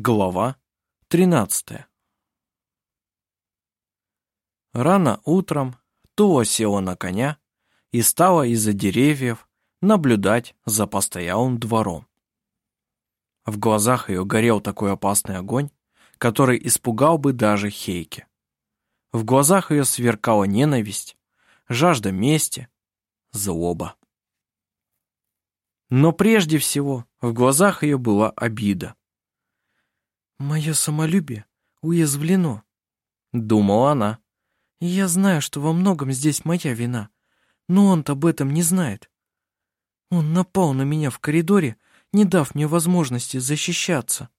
Глава 13 Рано утром Туа села на коня и стала из-за деревьев наблюдать за постоялым двором. В глазах ее горел такой опасный огонь, который испугал бы даже Хейки. В глазах ее сверкала ненависть, жажда мести, злоба. Но прежде всего в глазах ее была обида. «Мое самолюбие уязвлено», — думала она. «Я знаю, что во многом здесь моя вина, но он-то об этом не знает. Он напал на меня в коридоре, не дав мне возможности защищаться.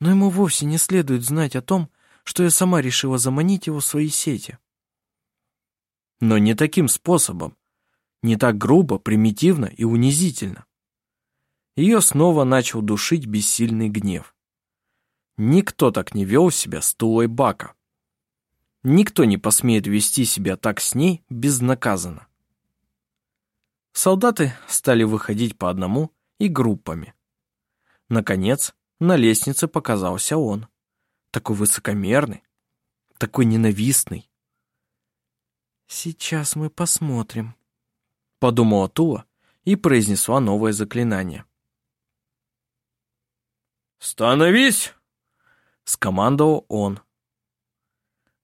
Но ему вовсе не следует знать о том, что я сама решила заманить его в свои сети. Но не таким способом, не так грубо, примитивно и унизительно. Ее снова начал душить бессильный гнев. Никто так не вел себя с Тулой Бака. Никто не посмеет вести себя так с ней безнаказанно. Солдаты стали выходить по одному и группами. Наконец, на лестнице показался он. Такой высокомерный, такой ненавистный. «Сейчас мы посмотрим», — подумала Тула и произнесла новое заклинание. «Становись!» — скомандовал он.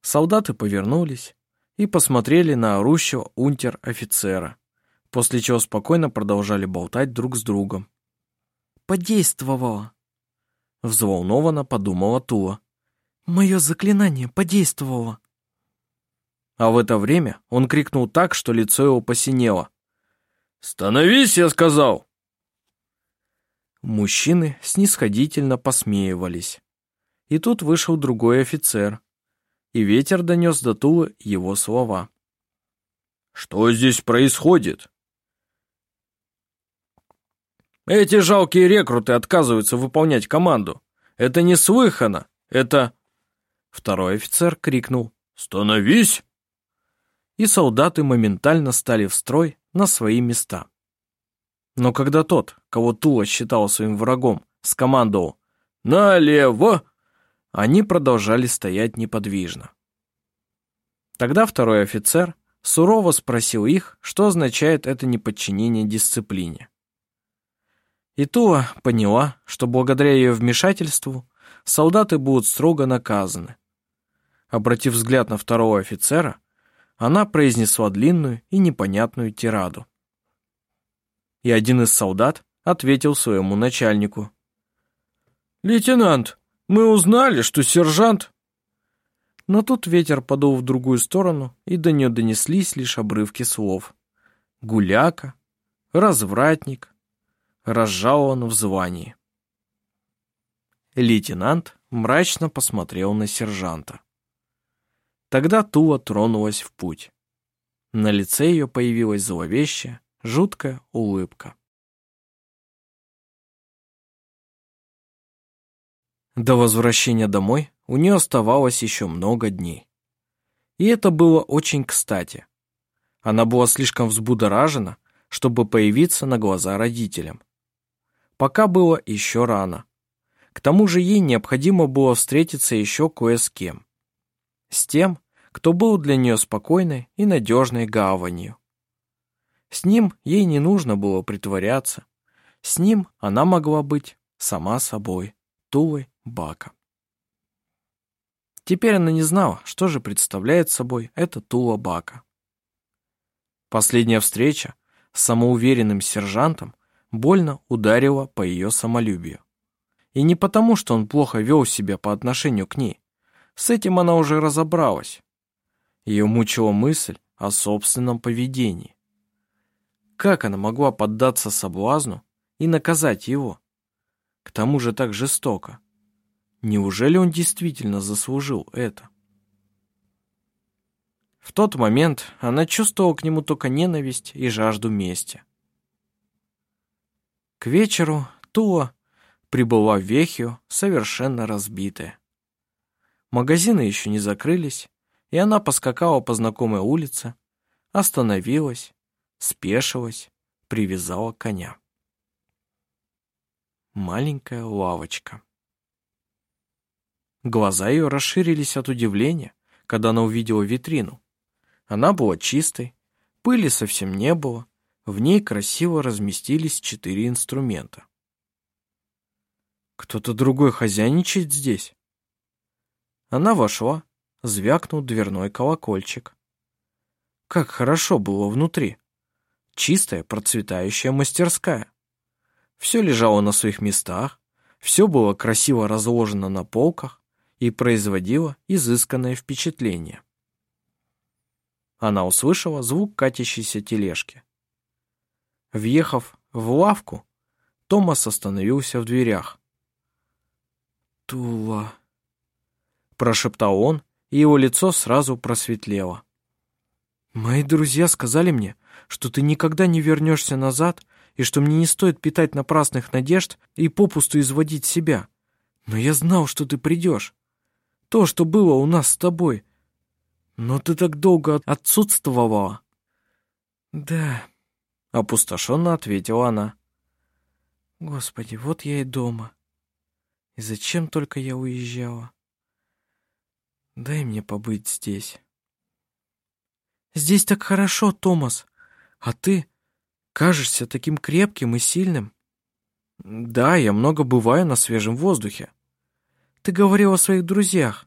Солдаты повернулись и посмотрели на орущего унтер-офицера, после чего спокойно продолжали болтать друг с другом. «Подействовало!» — взволнованно подумала Тула. «Мое заклинание подействовало!» А в это время он крикнул так, что лицо его посинело. «Становись, я сказал!» Мужчины снисходительно посмеивались. И тут вышел другой офицер, и ветер донес до Тулы его слова. «Что здесь происходит?» «Эти жалкие рекруты отказываются выполнять команду. Это неслыханно. Это...» Второй офицер крикнул «Становись!» И солдаты моментально стали в строй на свои места. Но когда тот, кого Тула считал своим врагом, скомандовал «Налево!», они продолжали стоять неподвижно. Тогда второй офицер сурово спросил их, что означает это неподчинение дисциплине. И поняла, что благодаря ее вмешательству солдаты будут строго наказаны. Обратив взгляд на второго офицера, она произнесла длинную и непонятную тираду и один из солдат ответил своему начальнику. «Лейтенант, мы узнали, что сержант...» Но тут ветер подул в другую сторону, и до нее донеслись лишь обрывки слов. «Гуляка», «развратник», «разжалован в звании». Лейтенант мрачно посмотрел на сержанта. Тогда Тула тронулась в путь. На лице ее появилась зловещая, жуткая улыбка. До возвращения домой у нее оставалось еще много дней. И это было очень кстати. Она была слишком взбудоражена, чтобы появиться на глаза родителям. Пока было еще рано. К тому же ей необходимо было встретиться еще кое с кем. С тем, кто был для нее спокойной и надежной гаванью. С ним ей не нужно было притворяться. С ним она могла быть сама собой, Тулой Бака. Теперь она не знала, что же представляет собой эта Тула Бака. Последняя встреча с самоуверенным сержантом больно ударила по ее самолюбию. И не потому, что он плохо вел себя по отношению к ней. С этим она уже разобралась. Ее мучила мысль о собственном поведении. Как она могла поддаться соблазну и наказать его? К тому же так жестоко. Неужели он действительно заслужил это? В тот момент она чувствовала к нему только ненависть и жажду мести. К вечеру Туа прибыла в Вехио совершенно разбитая. Магазины еще не закрылись, и она поскакала по знакомой улице, остановилась спешилась, привязала коня. Маленькая лавочка. Глаза ее расширились от удивления, когда она увидела витрину. Она была чистой, пыли совсем не было, в ней красиво разместились четыре инструмента. Кто-то другой хозяйничает здесь. Она вошла, звякнул дверной колокольчик. Как хорошо было внутри. Чистая, процветающая мастерская. Все лежало на своих местах, все было красиво разложено на полках, и производила изысканное впечатление. Она услышала звук катящейся тележки. Въехав в лавку, Томас остановился в дверях. «Тула», — прошептал он, и его лицо сразу просветлело. «Мои друзья сказали мне, что ты никогда не вернешься назад и что мне не стоит питать напрасных надежд и попусту изводить себя. Но я знал, что ты придешь то, что было у нас с тобой. Но ты так долго отсутствовала. Да, опустошенно ответила она. Господи, вот я и дома. И зачем только я уезжала? Дай мне побыть здесь. Здесь так хорошо, Томас. А ты кажешься таким крепким и сильным. Да, я много бываю на свежем воздухе. Ты говорил о своих друзьях.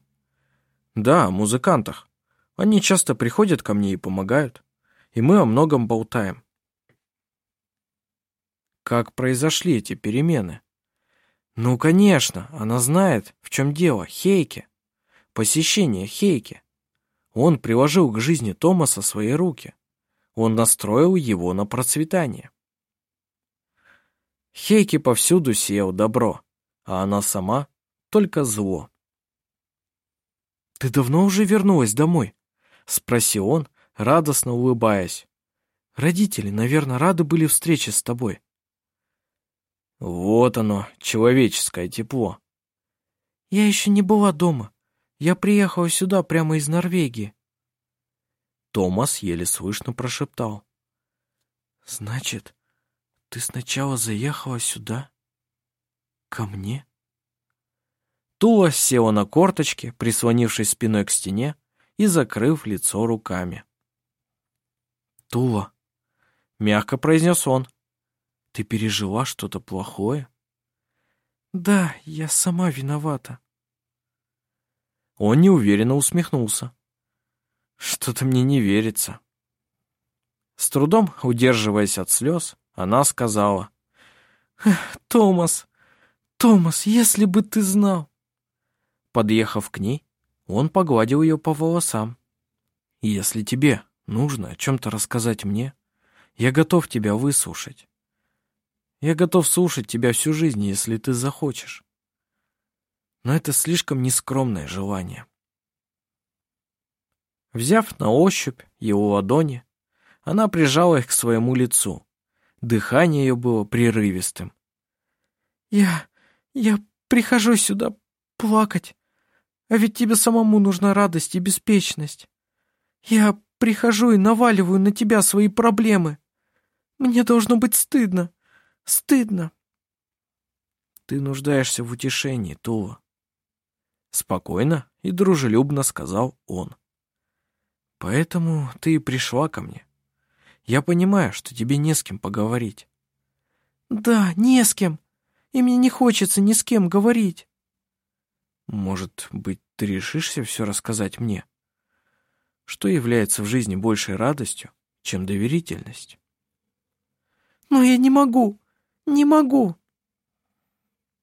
Да, о музыкантах. Они часто приходят ко мне и помогают. И мы о многом болтаем. Как произошли эти перемены? Ну, конечно, она знает, в чем дело. Хейке. Посещение Хейке. Он приложил к жизни Томаса свои руки. Он настроил его на процветание. Хейке повсюду сеял добро, а она сама только зло. «Ты давно уже вернулась домой?» — спросил он, радостно улыбаясь. «Родители, наверное, рады были встрече с тобой». «Вот оно, человеческое тепло». «Я еще не была дома. Я приехала сюда прямо из Норвегии». Томас еле слышно прошептал. «Значит, ты сначала заехала сюда? Ко мне?» Тула села на корточки, прислонившись спиной к стене и закрыв лицо руками. «Тула», — мягко произнес он, — «ты пережила что-то плохое?» «Да, я сама виновата». Он неуверенно усмехнулся. «Что-то мне не верится». С трудом, удерживаясь от слез, она сказала. «Томас, Томас, если бы ты знал!» Подъехав к ней, он погладил ее по волосам. «Если тебе нужно о чем-то рассказать мне, я готов тебя выслушать. Я готов слушать тебя всю жизнь, если ты захочешь. Но это слишком нескромное желание». Взяв на ощупь его ладони, она прижала их к своему лицу. Дыхание ее было прерывистым. «Я... я прихожу сюда плакать, а ведь тебе самому нужна радость и беспечность. Я прихожу и наваливаю на тебя свои проблемы. Мне должно быть стыдно. Стыдно. Ты нуждаешься в утешении, Тула. Спокойно и дружелюбно сказал он. Поэтому ты и пришла ко мне. Я понимаю, что тебе не с кем поговорить. Да, не с кем. И мне не хочется ни с кем говорить. Может быть, ты решишься все рассказать мне? Что является в жизни большей радостью, чем доверительность? Но я не могу, не могу.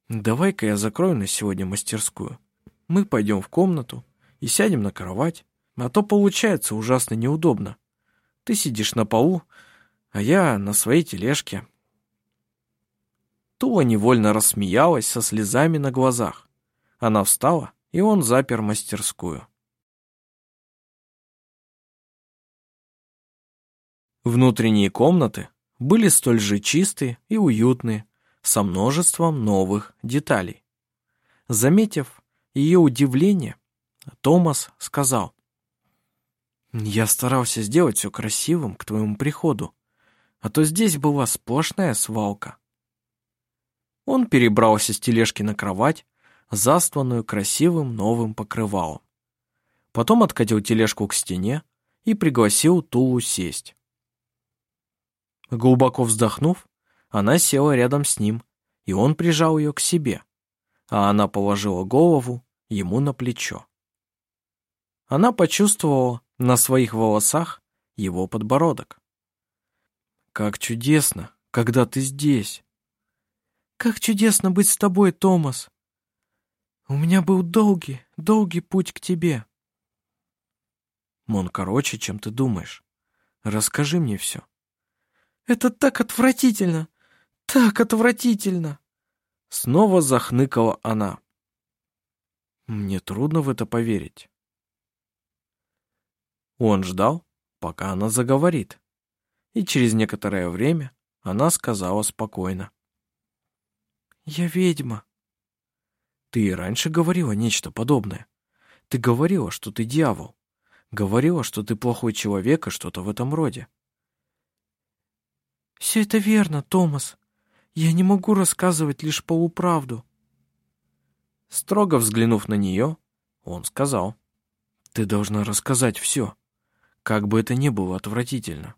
Давай-ка я закрою на сегодня мастерскую. Мы пойдем в комнату и сядем на кровать, а то получается ужасно неудобно. Ты сидишь на полу, а я на своей тележке. Тула невольно рассмеялась со слезами на глазах. Она встала, и он запер мастерскую. Внутренние комнаты были столь же чистые и уютные, со множеством новых деталей. Заметив ее удивление, Томас сказал, «Я старался сделать все красивым к твоему приходу, а то здесь была сплошная свалка». Он перебрался с тележки на кровать, застланную красивым новым покрывалом. Потом откатил тележку к стене и пригласил Тулу сесть. Глубоко вздохнув, она села рядом с ним, и он прижал ее к себе, а она положила голову ему на плечо. Она почувствовала на своих волосах его подбородок. «Как чудесно, когда ты здесь!» «Как чудесно быть с тобой, Томас!» «У меня был долгий, долгий путь к тебе!» «Он короче, чем ты думаешь. Расскажи мне все». «Это так отвратительно! Так отвратительно!» Снова захныкала она. Мне трудно в это поверить. Он ждал, пока она заговорит, и через некоторое время она сказала спокойно. «Я ведьма». «Ты и раньше говорила нечто подобное. Ты говорила, что ты дьявол. Говорила, что ты плохой человек и что-то в этом роде». «Все это верно, Томас. Я не могу рассказывать лишь полуправду. Строго взглянув на нее, он сказал, «Ты должна рассказать все, как бы это ни было отвратительно».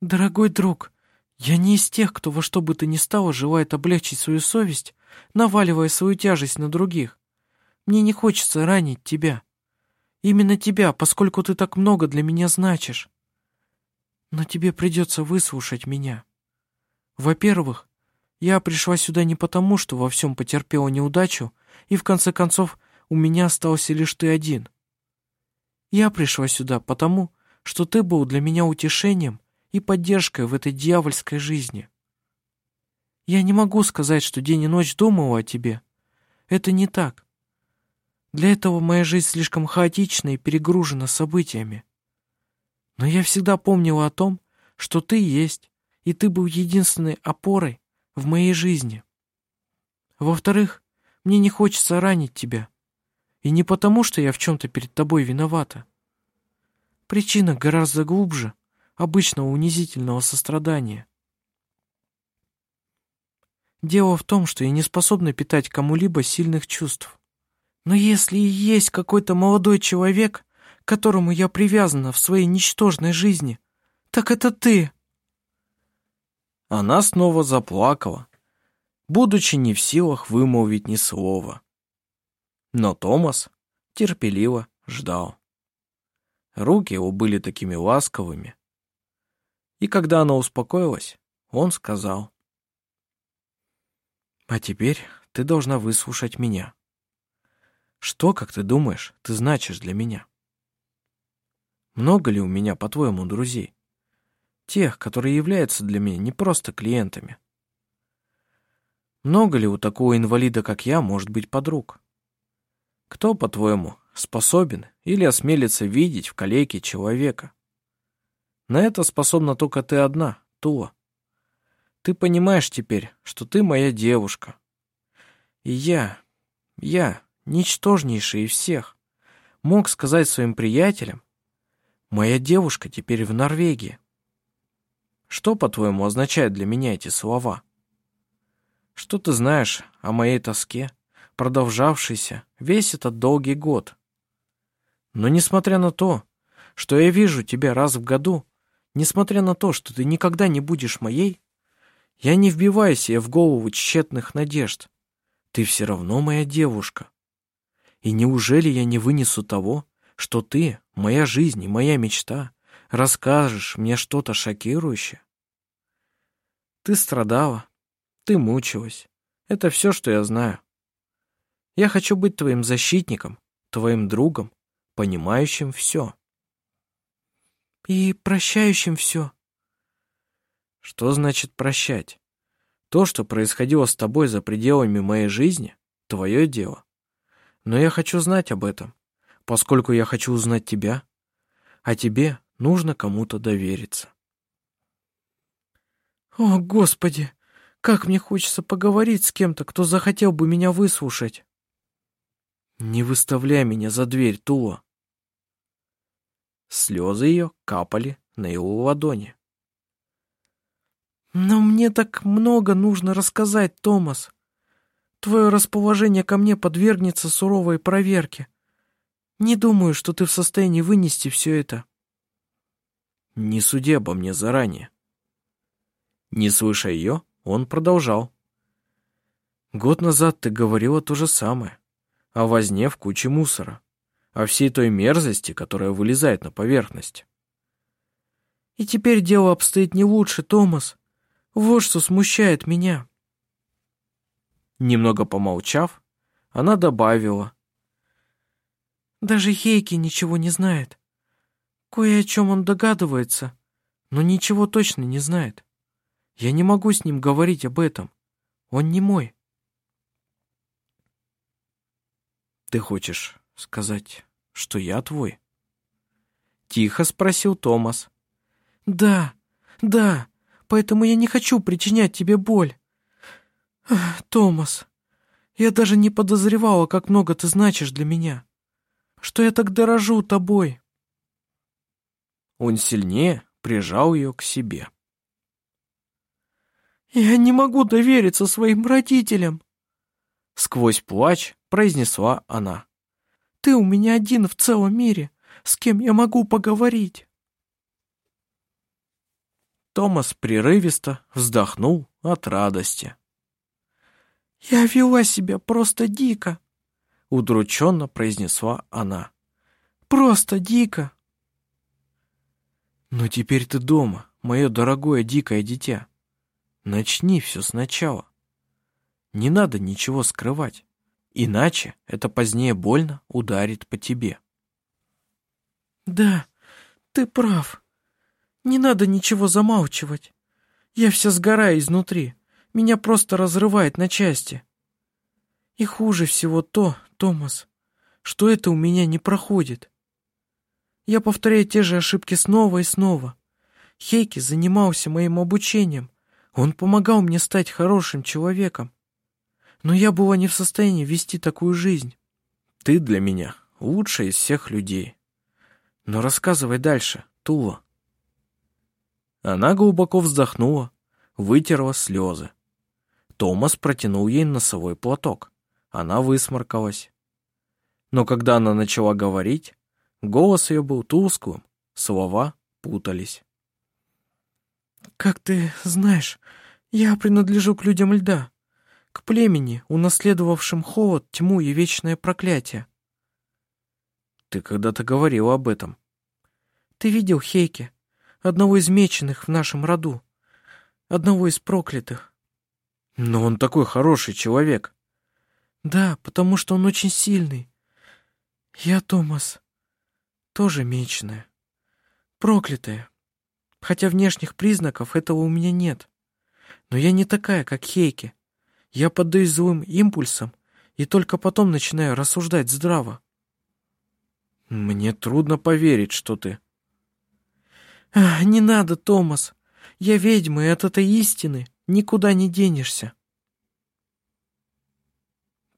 «Дорогой друг, я не из тех, кто во что бы то ни стало желает облегчить свою совесть, наваливая свою тяжесть на других. Мне не хочется ранить тебя. Именно тебя, поскольку ты так много для меня значишь. Но тебе придется выслушать меня». Во-первых, я пришла сюда не потому, что во всем потерпела неудачу, и в конце концов у меня остался лишь ты один. Я пришла сюда потому, что ты был для меня утешением и поддержкой в этой дьявольской жизни. Я не могу сказать, что день и ночь думала о тебе. Это не так. Для этого моя жизнь слишком хаотична и перегружена событиями. Но я всегда помнила о том, что ты есть, и ты был единственной опорой в моей жизни. Во-вторых, мне не хочется ранить тебя. И не потому, что я в чем-то перед тобой виновата. Причина гораздо глубже обычного унизительного сострадания. Дело в том, что я не способна питать кому-либо сильных чувств. Но если и есть какой-то молодой человек, к которому я привязана в своей ничтожной жизни, так это ты. Она снова заплакала, будучи не в силах вымолвить ни слова. Но Томас терпеливо ждал. Руки его были такими ласковыми. И когда она успокоилась, он сказал. «А теперь ты должна выслушать меня. Что, как ты думаешь, ты значишь для меня? Много ли у меня, по-твоему, друзей? тех, которые являются для меня не просто клиентами. Много ли у такого инвалида, как я, может быть подруг? Кто, по-твоему, способен или осмелится видеть в калеке человека? На это способна только ты одна, Тула. Ты понимаешь теперь, что ты моя девушка. И я, я, ничтожнейший из всех, мог сказать своим приятелям, моя девушка теперь в Норвегии. Что, по-твоему, означают для меня эти слова? Что ты знаешь о моей тоске, продолжавшейся весь этот долгий год? Но несмотря на то, что я вижу тебя раз в году, несмотря на то, что ты никогда не будешь моей, я не вбиваю себе в голову тщетных надежд. Ты все равно моя девушка. И неужели я не вынесу того, что ты, моя жизнь и моя мечта, расскажешь мне что-то шокирующее? Ты страдала, ты мучилась. Это все, что я знаю. Я хочу быть твоим защитником, твоим другом, понимающим все. И прощающим все. Что значит прощать? То, что происходило с тобой за пределами моей жизни, твое дело. Но я хочу знать об этом, поскольку я хочу узнать тебя, а тебе Нужно кому-то довериться. О, Господи! Как мне хочется поговорить с кем-то, кто захотел бы меня выслушать. Не выставляй меня за дверь, Тула. Слезы ее капали на его ладони. Но мне так много нужно рассказать, Томас. Твое расположение ко мне подвергнется суровой проверке. Не думаю, что ты в состоянии вынести все это. Не суди обо мне заранее. Не слыша ее, он продолжал. Год назад ты говорила то же самое. О возне в куче мусора. О всей той мерзости, которая вылезает на поверхность. И теперь дело обстоит не лучше, Томас. Вот что смущает меня. Немного помолчав, она добавила. Даже Хейки ничего не знает. Кое о чем он догадывается, но ничего точно не знает. Я не могу с ним говорить об этом. Он не мой. Ты хочешь сказать, что я твой? Тихо спросил Томас. Да, да, поэтому я не хочу причинять тебе боль. Томас, я даже не подозревала, как много ты значишь для меня. Что я так дорожу тобой. Он сильнее прижал ее к себе. «Я не могу довериться своим родителям!» Сквозь плач произнесла она. «Ты у меня один в целом мире, с кем я могу поговорить!» Томас прерывисто вздохнул от радости. «Я вела себя просто дико!» Удрученно произнесла она. «Просто дико!» Но теперь ты дома, мое дорогое дикое дитя. Начни все сначала. Не надо ничего скрывать, иначе это позднее больно ударит по тебе. Да, ты прав. Не надо ничего замалчивать. Я вся сгораю изнутри. Меня просто разрывает на части. И хуже всего то, Томас, что это у меня не проходит. Я повторяю те же ошибки снова и снова. Хейки занимался моим обучением. Он помогал мне стать хорошим человеком. Но я была не в состоянии вести такую жизнь. Ты для меня лучшая из всех людей. Но рассказывай дальше, Тула. Она глубоко вздохнула, вытерла слезы. Томас протянул ей носовой платок. Она высморкалась. Но когда она начала говорить, Голос ее был тусклым, слова путались. «Как ты знаешь, я принадлежу к людям льда, к племени, унаследовавшим холод, тьму и вечное проклятие». «Ты когда-то говорил об этом». «Ты видел Хейке, одного из меченых в нашем роду, одного из проклятых». «Но он такой хороший человек». «Да, потому что он очень сильный. Я Томас тоже мечная. Проклятая. Хотя внешних признаков этого у меня нет. Но я не такая, как Хейки. Я поддаюсь злым импульсам и только потом начинаю рассуждать здраво. Мне трудно поверить, что ты... Не надо, Томас. Я ведьма, и от этой истины никуда не денешься.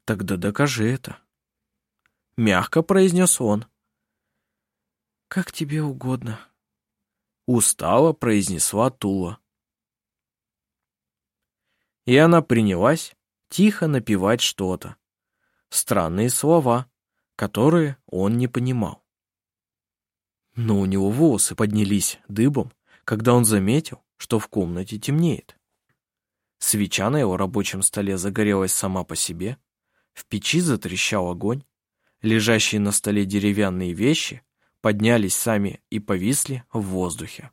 Тогда докажи это. Мягко произнес он. «Как тебе угодно», — устало произнесла Тула. И она принялась тихо напевать что-то. Странные слова, которые он не понимал. Но у него волосы поднялись дыбом, когда он заметил, что в комнате темнеет. Свеча на его рабочем столе загорелась сама по себе, в печи затрещал огонь, лежащие на столе деревянные вещи поднялись сами и повисли в воздухе.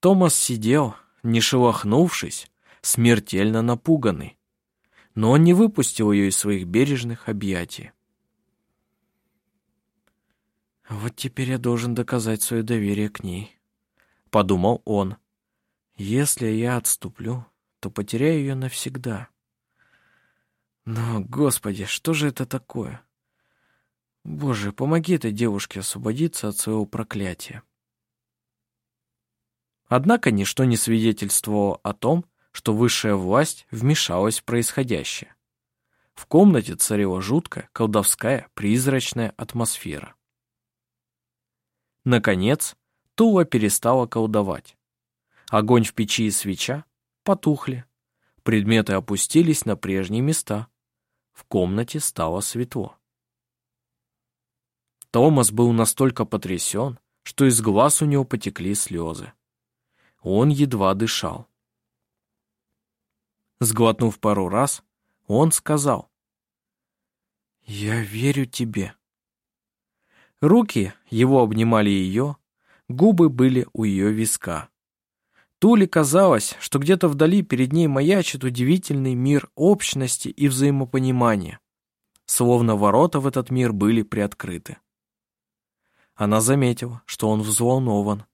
Томас сидел, не шелохнувшись, смертельно напуганный, но он не выпустил ее из своих бережных объятий. «Вот теперь я должен доказать свое доверие к ней», — подумал он. «Если я отступлю, то потеряю ее навсегда». Но, Господи, что же это такое? Боже, помоги этой девушке освободиться от своего проклятия. Однако ничто не свидетельствовало о том, что высшая власть вмешалась в происходящее. В комнате царила жуткая, колдовская, призрачная атмосфера. Наконец, Тула перестала колдовать. Огонь в печи и свеча потухли. Предметы опустились на прежние места. В комнате стало светло. Томас был настолько потрясен, что из глаз у него потекли слезы. Он едва дышал. Сглотнув пару раз, он сказал. «Я верю тебе». Руки его обнимали ее, губы были у ее виска. Туле казалось, что где-то вдали перед ней маячит удивительный мир общности и взаимопонимания, словно ворота в этот мир были приоткрыты. Она заметила, что он взволнован.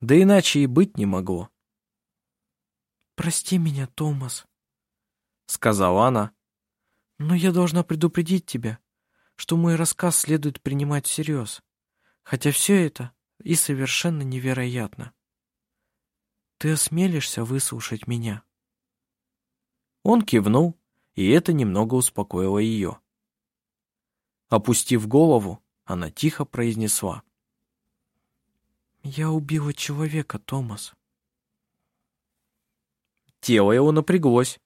Да иначе и быть не могло. «Прости меня, Томас», — сказала она. «Но я должна предупредить тебя, что мой рассказ следует принимать всерьез, хотя все это и совершенно невероятно. Ты осмелишься выслушать меня?» Он кивнул, и это немного успокоило ее. Опустив голову, она тихо произнесла. «Я убила человека, Томас». Тело его напряглось,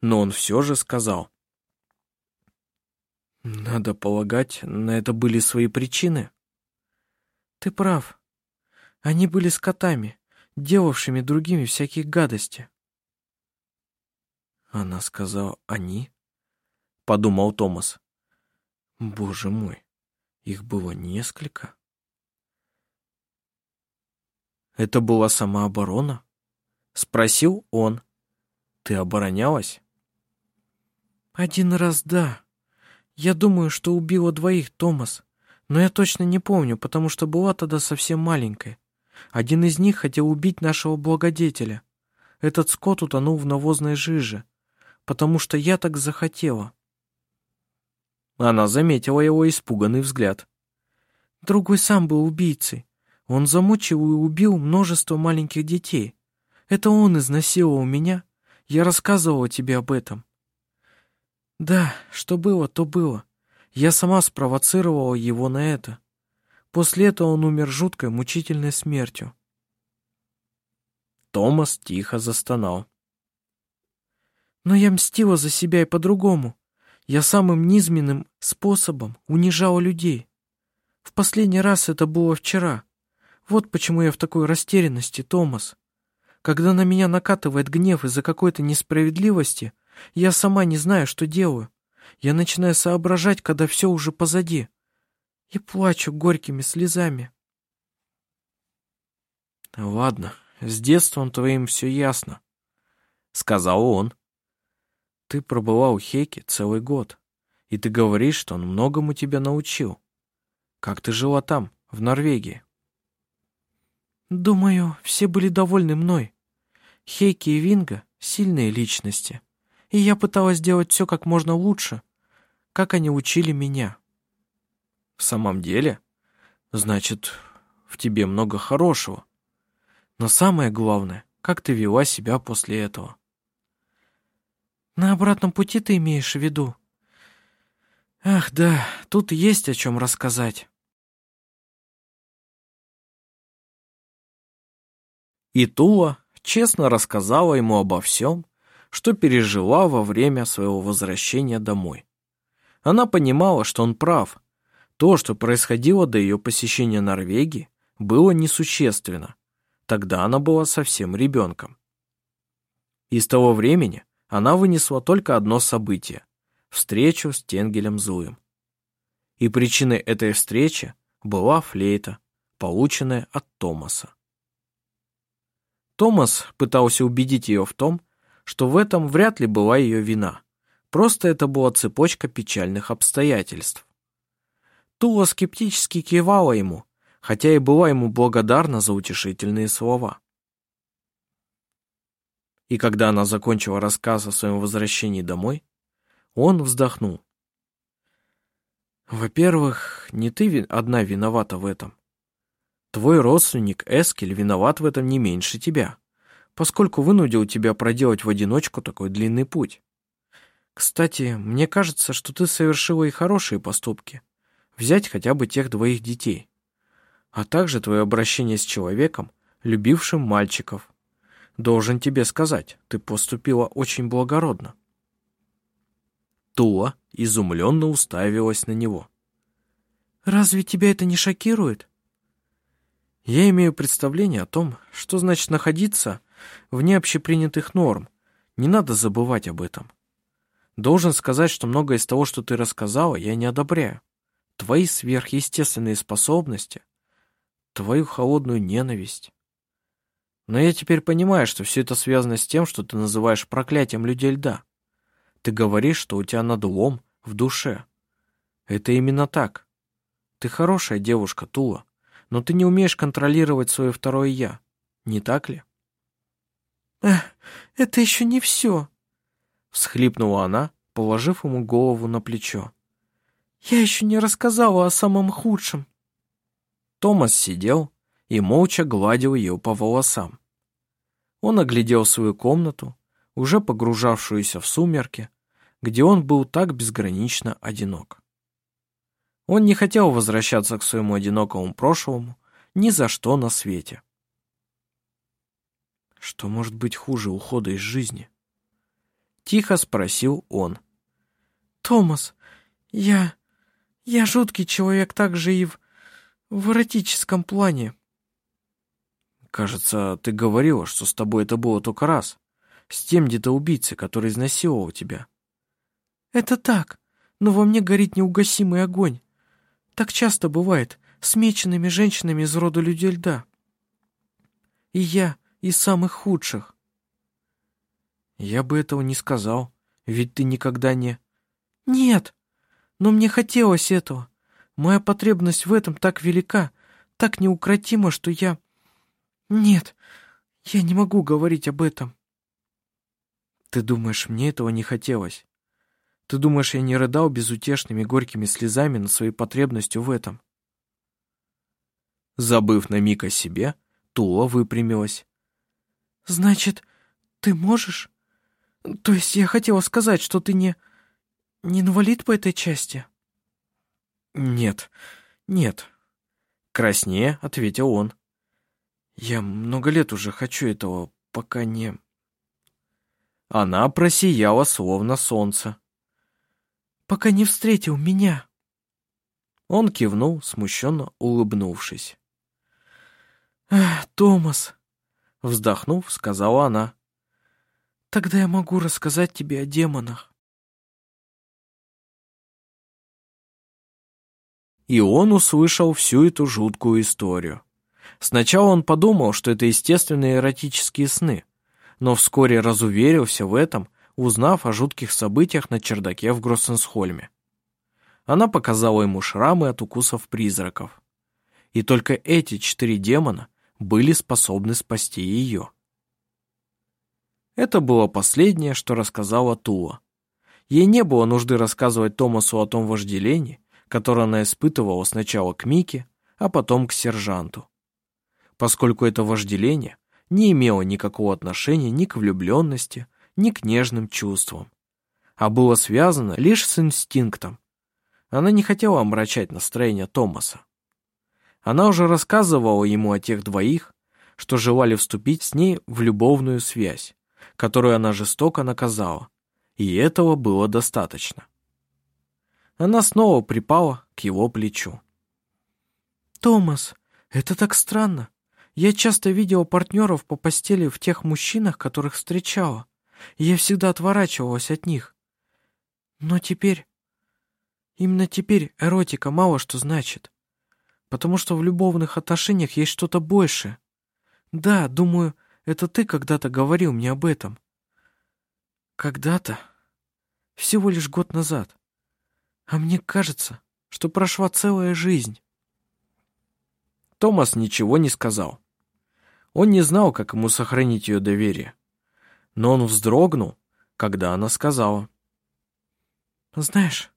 но он все же сказал. «Надо полагать, на это были свои причины». «Ты прав. Они были скотами, делавшими другими всякие гадости». Она сказала «они», — подумал Томас. «Боже мой, их было несколько». «Это была самооборона?» — спросил он. «Ты оборонялась?» «Один раз да. Я думаю, что убила двоих, Томас. Но я точно не помню, потому что была тогда совсем маленькая. Один из них хотел убить нашего благодетеля. Этот скот утонул в навозной жиже, потому что я так захотела». Она заметила его испуганный взгляд. Другой сам был убийцей. Он замучил и убил множество маленьких детей. Это он изнасиловал меня. Я рассказывала тебе об этом. Да, что было, то было. Я сама спровоцировала его на это. После этого он умер жуткой, мучительной смертью. Томас тихо застонал. Но я мстила за себя и по-другому. Я самым низменным способом унижала людей. В последний раз это было вчера. Вот почему я в такой растерянности, Томас. Когда на меня накатывает гнев из-за какой-то несправедливости, я сама не знаю, что делаю. Я начинаю соображать, когда все уже позади. И плачу горькими слезами. «Ладно, с детством твоим все ясно», — сказал он. «Ты пробыла у Хейки целый год, и ты говоришь, что он многому тебя научил. Как ты жила там, в Норвегии?» Думаю, все были довольны мной. Хейки и Винга — сильные личности, и я пыталась сделать все как можно лучше, как они учили меня. В самом деле? Значит, в тебе много хорошего. Но самое главное, как ты вела себя после этого. На обратном пути ты имеешь в виду? Ах, да, тут есть о чем рассказать. И Тула честно рассказала ему обо всем, что пережила во время своего возвращения домой. Она понимала, что он прав. То, что происходило до ее посещения Норвегии, было несущественно. Тогда она была совсем ребенком. И с того времени она вынесла только одно событие — встречу с Тенгелем Злым. И причиной этой встречи была флейта, полученная от Томаса. Томас пытался убедить ее в том, что в этом вряд ли была ее вина. Просто это была цепочка печальных обстоятельств. Тула скептически кивала ему, хотя и была ему благодарна за утешительные слова. И когда она закончила рассказ о своем возвращении домой, он вздохнул. «Во-первых, не ты одна виновата в этом. Твой родственник Эскель виноват в этом не меньше тебя, поскольку вынудил тебя проделать в одиночку такой длинный путь. Кстати, мне кажется, что ты совершила и хорошие поступки. Взять хотя бы тех двоих детей. А также твое обращение с человеком, любившим мальчиков. Должен тебе сказать, ты поступила очень благородно. Тула изумленно уставилась на него. «Разве тебя это не шокирует?» «Я имею представление о том, что значит находиться вне общепринятых норм. Не надо забывать об этом. Должен сказать, что многое из того, что ты рассказала, я не одобряю. Твои сверхъестественные способности, твою холодную ненависть. Но я теперь понимаю, что все это связано с тем, что ты называешь проклятием людей льда. Ты говоришь, что у тебя надлом в душе. Это именно так. Ты хорошая девушка, Тула, но ты не умеешь контролировать свое второе «я». Не так ли? Это еще не все, всхлипнула она, положив ему голову на плечо. Я еще не рассказала о самом худшем. Томас сидел и молча гладил ее по волосам. Он оглядел свою комнату, уже погружавшуюся в сумерки, где он был так безгранично одинок. Он не хотел возвращаться к своему одинокому прошлому ни за что на свете. Что может быть хуже ухода из жизни? Тихо спросил он. «Томас, я... я жуткий человек также и в... в эротическом плане». «Кажется, ты говорила, что с тобой это было только раз. С тем где-то убийцей, который изнасиловал тебя». «Это так, но во мне горит неугасимый огонь. Так часто бывает с меченными женщинами из рода людей льда. И я из самых худших. Я бы этого не сказал, ведь ты никогда не... Нет, но мне хотелось этого. Моя потребность в этом так велика, так неукротима, что я... Нет, я не могу говорить об этом. Ты думаешь, мне этого не хотелось? Ты думаешь, я не рыдал безутешными горькими слезами над своей потребностью в этом? Забыв на миг о себе, Тула выпрямилась. «Значит, ты можешь? То есть я хотела сказать, что ты не... не инвалид по этой части?» «Нет, нет», — краснее ответил он. «Я много лет уже хочу этого, пока не...» Она просияла, словно солнце пока не встретил меня». Он кивнул, смущенно улыбнувшись. «Эх, Томас», — вздохнув, сказала она. «Тогда я могу рассказать тебе о демонах». И он услышал всю эту жуткую историю. Сначала он подумал, что это естественные эротические сны, но вскоре разуверился в этом узнав о жутких событиях на чердаке в Гроссенсхольме. Она показала ему шрамы от укусов призраков. И только эти четыре демона были способны спасти ее. Это было последнее, что рассказала Тула. Ей не было нужды рассказывать Томасу о том вожделении, которое она испытывала сначала к Мике, а потом к сержанту. Поскольку это вожделение не имело никакого отношения ни к влюбленности, ни к нежным чувствам, а было связано лишь с инстинктом. Она не хотела омрачать настроение Томаса. Она уже рассказывала ему о тех двоих, что желали вступить с ней в любовную связь, которую она жестоко наказала, и этого было достаточно. Она снова припала к его плечу. «Томас, это так странно. Я часто видела партнеров по постели в тех мужчинах, которых встречала я всегда отворачивалась от них. Но теперь... Именно теперь эротика мало что значит. Потому что в любовных отношениях есть что-то большее. Да, думаю, это ты когда-то говорил мне об этом. Когда-то. Всего лишь год назад. А мне кажется, что прошла целая жизнь. Томас ничего не сказал. Он не знал, как ему сохранить ее доверие но он вздрогнул, когда она сказала. «Знаешь,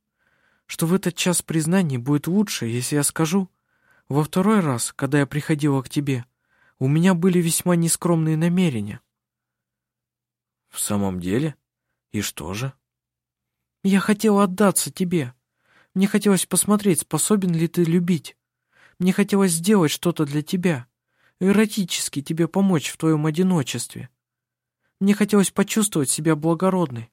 что в этот час признаний будет лучше, если я скажу, во второй раз, когда я приходила к тебе, у меня были весьма нескромные намерения». «В самом деле? И что же?» «Я хотела отдаться тебе. Мне хотелось посмотреть, способен ли ты любить. Мне хотелось сделать что-то для тебя, эротически тебе помочь в твоем одиночестве. Мне хотелось почувствовать себя благородной.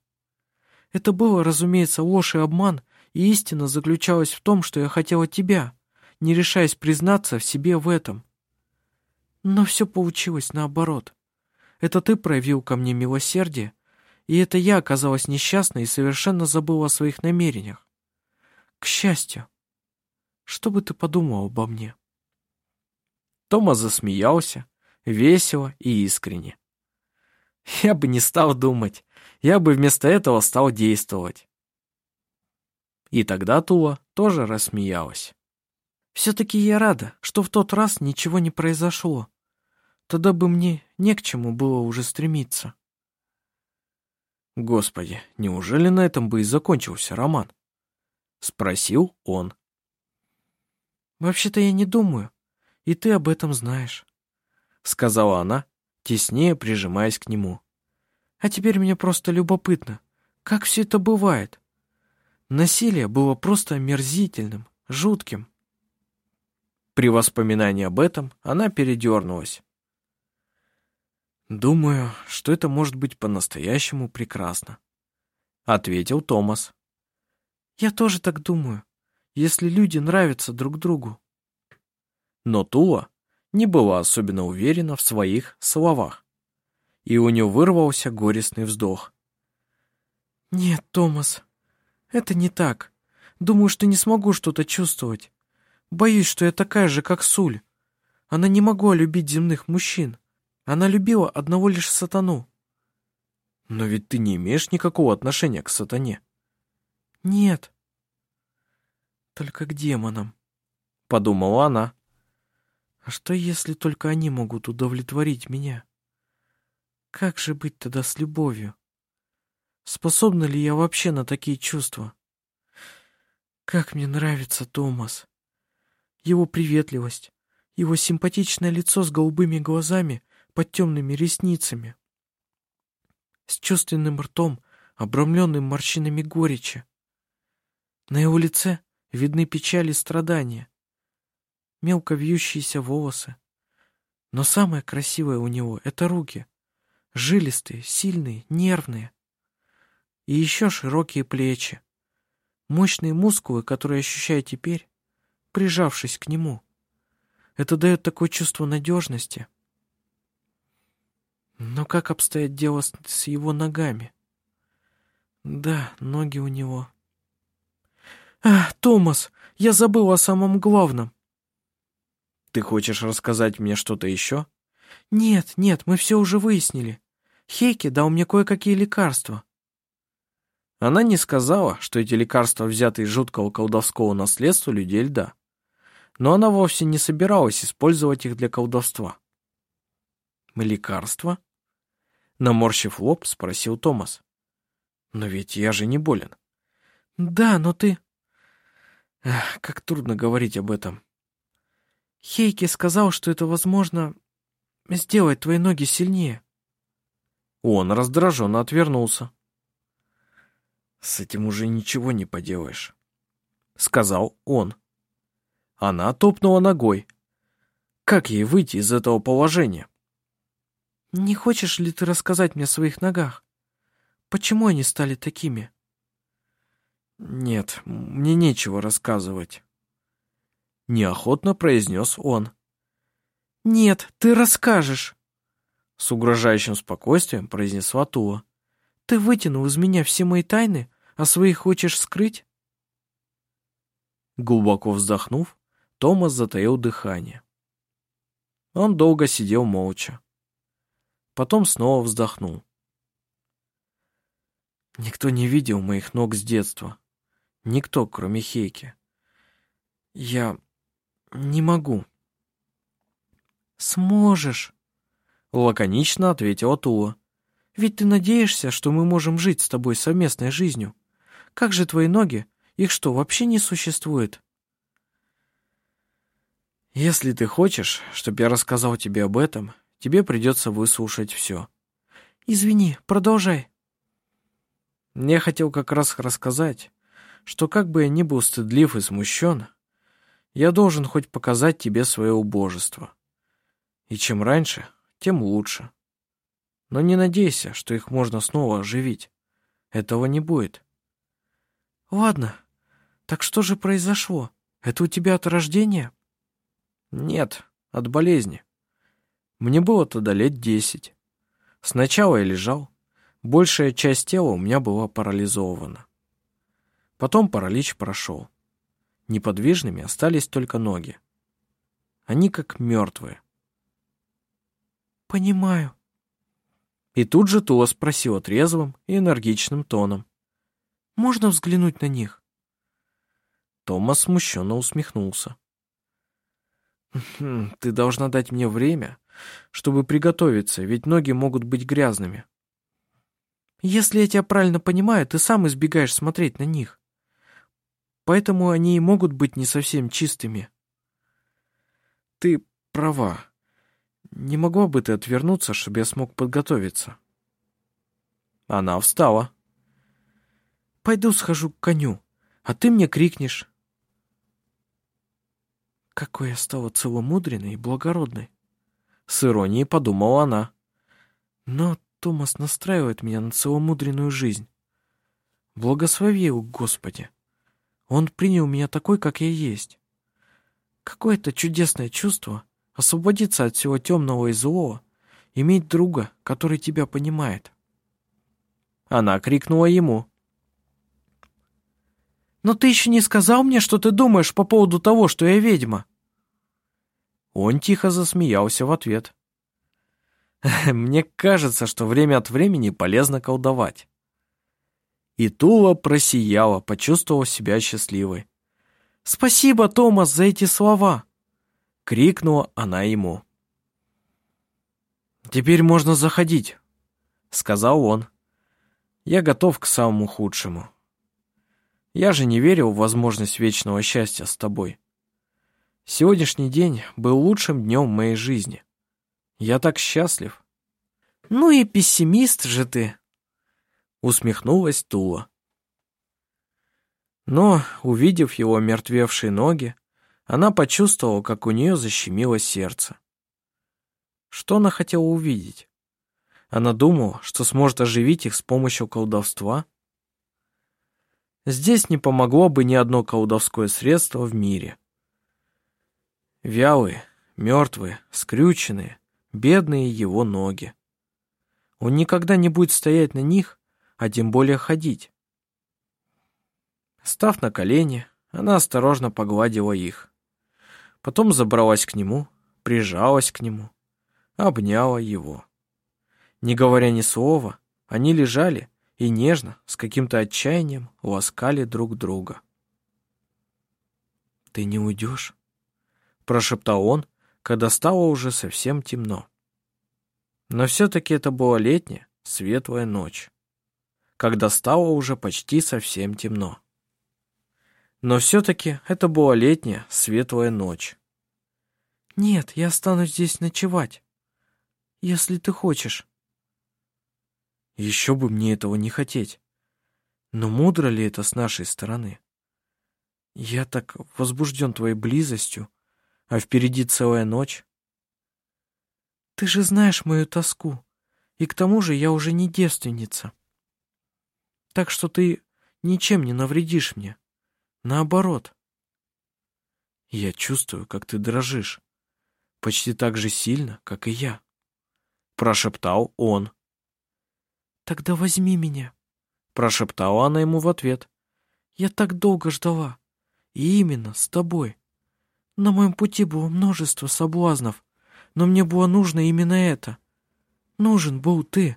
Это было, разумеется, ложь и обман, и истина заключалась в том, что я хотела тебя, не решаясь признаться в себе в этом. Но все получилось наоборот. Это ты проявил ко мне милосердие, и это я оказалась несчастной и совершенно забыла о своих намерениях. К счастью. Что бы ты подумал обо мне?» Тома засмеялся, весело и искренне. «Я бы не стал думать, я бы вместо этого стал действовать». И тогда Тула тоже рассмеялась. «Все-таки я рада, что в тот раз ничего не произошло. Тогда бы мне не к чему было уже стремиться». «Господи, неужели на этом бы и закончился роман?» — спросил он. «Вообще-то я не думаю, и ты об этом знаешь», — сказала она, теснее прижимаясь к нему. «А теперь мне просто любопытно, как все это бывает. Насилие было просто омерзительным, жутким». При воспоминании об этом она передернулась. «Думаю, что это может быть по-настоящему прекрасно», — ответил Томас. «Я тоже так думаю если люди нравятся друг другу. Но Тула не была особенно уверена в своих словах, и у нее вырвался горестный вздох. «Нет, Томас, это не так. Думаю, что не смогу что-то чувствовать. Боюсь, что я такая же, как Суль. Она не могла любить земных мужчин. Она любила одного лишь сатану». «Но ведь ты не имеешь никакого отношения к сатане». «Нет, только к демонам, подумала она. А что, если только они могут удовлетворить меня? Как же быть тогда с любовью? Способна ли я вообще на такие чувства? Как мне нравится Томас. Его приветливость, его симпатичное лицо с голубыми глазами под темными ресницами, с чувственным ртом, обрамленным морщинами горечи. На его лице видны печали и страдания, мелко вьющиеся волосы. Но самое красивое у него — это руки. Жилистые, сильные, нервные. И еще широкие плечи. Мощные мускулы, которые ощущаю теперь, прижавшись к нему. Это дает такое чувство надежности. Но как обстоит дело с, с его ногами? Да, ноги у него «Ах, Томас, я забыл о самом главном». «Ты хочешь рассказать мне что-то еще?» «Нет, нет, мы все уже выяснили. Хейки дал мне кое-какие лекарства». Она не сказала, что эти лекарства взяты из жуткого колдовского наследства людей льда. Но она вовсе не собиралась использовать их для колдовства. «Лекарства?» Наморщив лоб, спросил Томас. «Но ведь я же не болен». «Да, но ты...» Эх, как трудно говорить об этом. Хейки сказал, что это возможно сделать твои ноги сильнее. Он раздраженно отвернулся. С этим уже ничего не поделаешь, сказал он. Она топнула ногой. Как ей выйти из этого положения? Не хочешь ли ты рассказать мне о своих ногах? Почему они стали такими? «Нет, мне нечего рассказывать», — неохотно произнес он. «Нет, ты расскажешь», — с угрожающим спокойствием произнесла Тула. «Ты вытянул из меня все мои тайны, а свои хочешь скрыть?» Глубоко вздохнув, Томас затаил дыхание. Он долго сидел молча. Потом снова вздохнул. Никто не видел моих ног с детства. Никто, кроме Хейки. Я не могу. Сможешь, лаконично ответила Тула. Ведь ты надеешься, что мы можем жить с тобой совместной жизнью. Как же твои ноги? Их что, вообще не существует? Если ты хочешь, чтобы я рассказал тебе об этом, тебе придется выслушать все. Извини, продолжай. Я хотел как раз рассказать, что как бы я ни был стыдлив и смущен, я должен хоть показать тебе свое убожество. И чем раньше, тем лучше. Но не надейся, что их можно снова оживить. Этого не будет. Ладно, так что же произошло? Это у тебя от рождения? Нет, от болезни. Мне было тогда лет десять. Сначала я лежал, большая часть тела у меня была парализована. Потом паралич прошел. Неподвижными остались только ноги. Они как мертвые. «Понимаю». И тут же Тула спросила трезвым и энергичным тоном. «Можно взглянуть на них?» Томас смущенно усмехнулся. «Хм, «Ты должна дать мне время, чтобы приготовиться, ведь ноги могут быть грязными». «Если я тебя правильно понимаю, ты сам избегаешь смотреть на них. Поэтому они и могут быть не совсем чистыми». «Ты права. Не могла бы ты отвернуться, чтобы я смог подготовиться?» Она встала. «Пойду схожу к коню, а ты мне крикнешь». Какой я стала целомудренной и благородной. С иронией подумала она. Но Томас настраивает меня на целомудренную жизнь. Благослови его, Господи. Он принял меня такой, как я есть. Какое-то чудесное чувство освободиться от всего темного и злого, иметь друга, который тебя понимает. Она крикнула ему. «Но ты еще не сказал мне, что ты думаешь по поводу того, что я ведьма?» Он тихо засмеялся в ответ. «Мне кажется, что время от времени полезно колдовать». И Тула просияла, почувствовав себя счастливой. «Спасибо, Томас, за эти слова!» — крикнула она ему. «Теперь можно заходить», — сказал он. «Я готов к самому худшему». Я же не верил в возможность вечного счастья с тобой. Сегодняшний день был лучшим днем моей жизни. Я так счастлив. Ну и пессимист же ты, усмехнулась Тула. Но, увидев его мертвевшие ноги, она почувствовала, как у нее защемило сердце. Что она хотела увидеть? Она думала, что сможет оживить их с помощью колдовства? Здесь не помогло бы ни одно колдовское средство в мире. Вялые, мертвые, скрюченные, бедные его ноги. Он никогда не будет стоять на них, а тем более ходить. Став на колени, она осторожно погладила их. Потом забралась к нему, прижалась к нему, обняла его. Не говоря ни слова, они лежали и нежно, с каким-то отчаянием, ласкали друг друга. «Ты не уйдешь?» — прошептал он, когда стало уже совсем темно. Но все-таки это была летняя, светлая ночь, когда стало уже почти совсем темно. Но все-таки это была летняя, светлая ночь. «Нет, я останусь здесь ночевать, если ты хочешь». Еще бы мне этого не хотеть. Но мудро ли это с нашей стороны? Я так возбужден твоей близостью, а впереди целая ночь. Ты же знаешь мою тоску, и к тому же я уже не девственница. Так что ты ничем не навредишь мне. Наоборот. Я чувствую, как ты дрожишь. Почти так же сильно, как и я. Прошептал он. «Тогда возьми меня», — прошептала она ему в ответ. «Я так долго ждала. И именно с тобой. На моем пути было множество соблазнов, но мне было нужно именно это. Нужен был ты.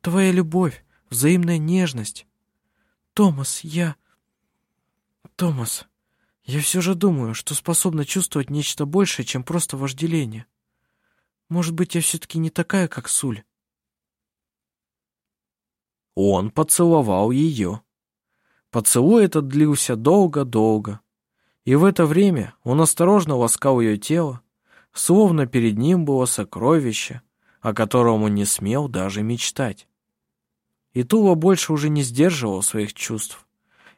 Твоя любовь, взаимная нежность. Томас, я... Томас, я все же думаю, что способна чувствовать нечто большее, чем просто вожделение. Может быть, я все-таки не такая, как Суль. Он поцеловал ее. Поцелуй этот длился долго-долго. И в это время он осторожно ласкал ее тело, словно перед ним было сокровище, о котором он не смел даже мечтать. И Тула больше уже не сдерживала своих чувств.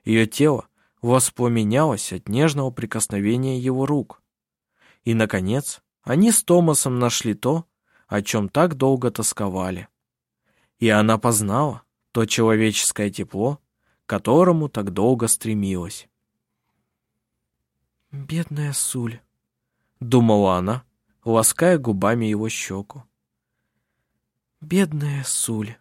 Ее тело воспламенялось от нежного прикосновения его рук. И, наконец, они с Томасом нашли то, о чем так долго тосковали. И она познала то человеческое тепло, к которому так долго стремилась. «Бедная Суль», — думала она, лаская губами его щеку. «Бедная Суль».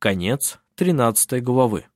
Конец тринадцатой главы.